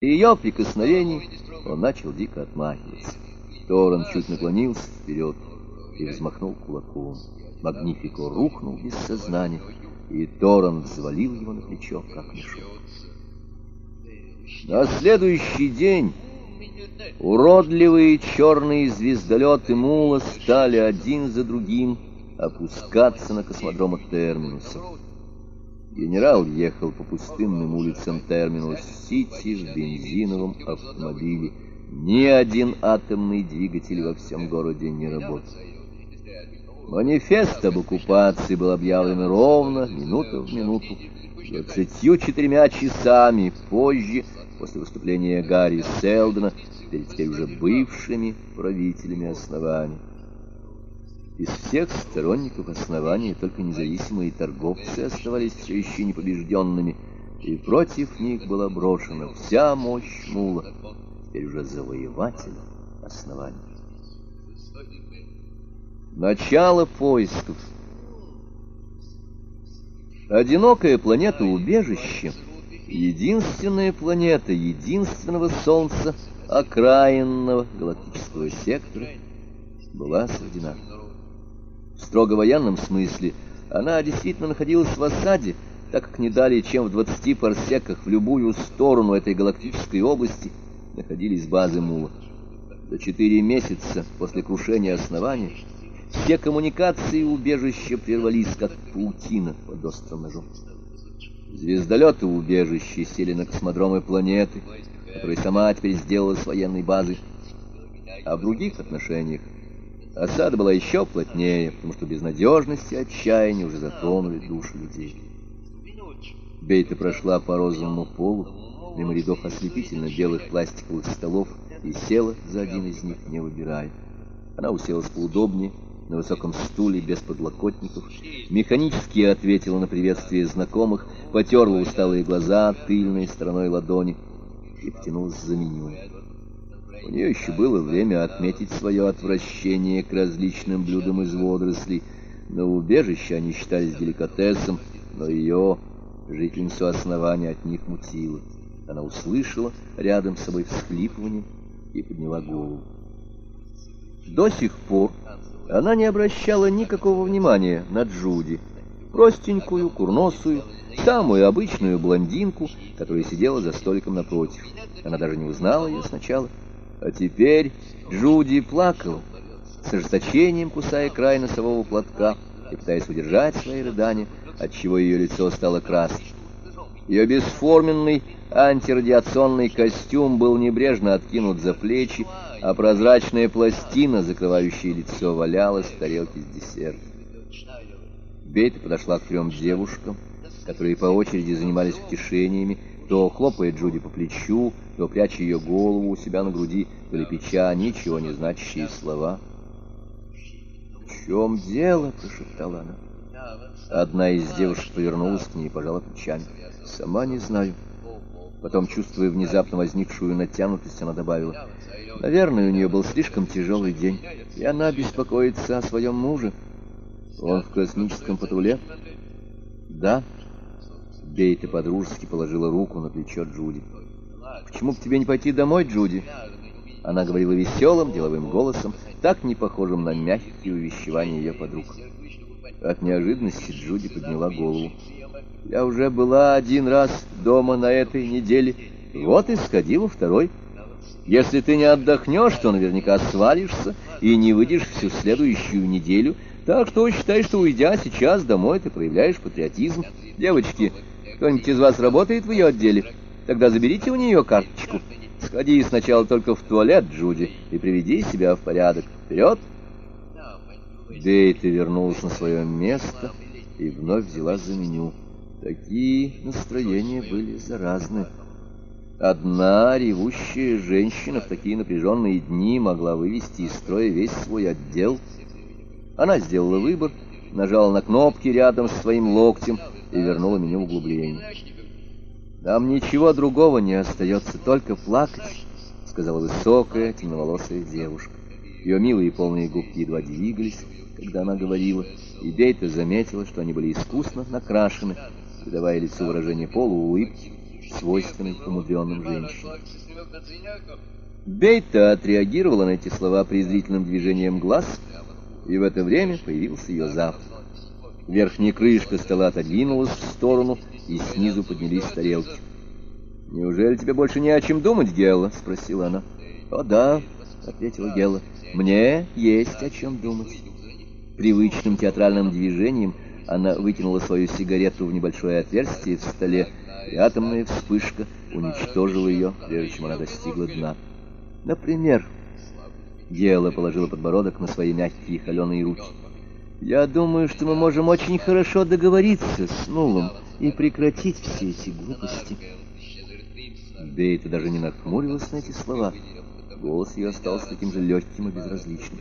При ее прикосновении он начал дико отмахиваться. Торрен чуть наклонился вперед и взмахнул кулаком. Магнифико рухнул без сознания, и Торрен взвалил его на плечо, как мешок. На следующий день уродливые черные звездолеты Мула стали один за другим опускаться на космодрома Терминуса. Генерал ехал по пустынным улицам Терминус-Сити в бензиновом автомобиле. Ни один атомный двигатель во всем городе не работал. Манифест об оккупации был объявлен ровно, минута в минуту, двадцатью четырьмя часами позже, после выступления Гарри Селдона, перед теперь уже бывшими правителями основания. Из всех сторонников основания только независимые торговцы оставались все еще непобежденными, и против них была брошена вся мощь мула, теперь уже завоевателя основания. Начало поисков. Одинокая планета-убежище, единственная планета единственного Солнца, окраинного галактического сектора, была суждена. В строго военном смысле она действительно находилась в осаде, так как не далее, чем в 20 парсеках в любую сторону этой галактической области находились базы Мула. За четыре месяца после крушения основания все коммуникации убежища прервались, как паутина под острым ножом. Звездолеты убежища сели на космодромы планеты, которые сама теперь сделалась военной базой. А в других отношениях Осада была еще плотнее, потому что безнадежность и отчаяние уже затронули души людей. Бейта прошла по розовому полу, мимо рядов ослепительно белых пластиковых столов, и села за один из них, не выбирая. Она уселась поудобнее, на высоком стуле, без подлокотников, механически ответила на приветствие знакомых, потерла усталые глаза тыльной стороной ладони и потянулась за меню. У нее еще было время отметить свое отвращение к различным блюдам из водорослей. На убежище они считались деликатесом, но ее, жительницу основания, от них мутило. Она услышала рядом с собой всхлипывание и подняла голову. До сих пор она не обращала никакого внимания на Джуди, простенькую, курносую, самую обычную блондинку, которая сидела за столиком напротив. Она даже не узнала ее сначала. А теперь Джуди плакала, с ожесточением кусая край носового платка и пытаясь удержать свои рыдания, отчего ее лицо стало красным. Ее бесформенный антирадиационный костюм был небрежно откинут за плечи, а прозрачная пластина, закрывающая лицо, валялась в тарелке с десертом. Бейта подошла к трем девушкам, которые по очереди занимались утешениями, то хлопает Джуди по плечу, то пряча ее голову у себя на груди, то лепеча ничего не значащие слова. «В чем дело?» — прошептала она. Одна из девушек повернулась к ней и пожала плечами. «Сама не знаю». Потом, чувствуя внезапно возникшую натянутость, она добавила. «Наверное, у нее был слишком тяжелый день, и она беспокоится о своем муже. Он в космическом патруле?» «Да». Бейта подружески положила руку на плечо Джуди. «Почему бы тебе не пойти домой, Джуди?» Она говорила веселым, деловым голосом, так не похожим на мягкие увещевания ее подруг. От неожиданности Джуди подняла голову. «Я уже была один раз дома на этой неделе, вот и сходила второй. Если ты не отдохнешь, то наверняка свалишься и не выйдешь всю следующую неделю, так что считай, что уйдя сейчас домой, ты проявляешь патриотизм. Девочки, кто-нибудь из вас работает в ее отделе? Тогда заберите у нее карточку. Сходи сначала только в туалет, Джуди, и приведи себя в порядок. Вперед!» Дейта вернулась на свое место и вновь взяла за меню. Такие настроения были заразны. Одна ревущая женщина в такие напряженные дни могла вывести из строя весь свой отдел. Она сделала выбор, нажала на кнопки рядом с своим локтем и вернула меню углубление. «Нам ничего другого не остается, только плакать», — сказала высокая, темноволосая девушка. Ее милые полные губки едва двигались, когда она говорила, и Бейта заметила, что они были искусно накрашены, придавая лицу выражение полуулыбки, свойственной умудренным женщинам. Бейта отреагировала на эти слова презрительным движением глаз, и в это время появился ее завтрак. Верхняя крышка стола отодвинулась в сторону, и снизу поднялись тарелки. «Неужели тебе больше не о чем думать, Гелла?» — спросила она. «О да», — ответила Гелла, — «мне есть о чем думать». Привычным театральным движением она вытянула свою сигарету в небольшое отверстие в столе, и атомная вспышка уничтожила ее, прежде чем она достигла дна. Например, Гела положила подбородок на свои мягкие холеные руки. «Я думаю, что мы можем очень хорошо договориться с Нулом и прекратить все эти глупости». Бейта даже не нахмурилась на эти слова. Голос ее остался таким же легким и безразличным.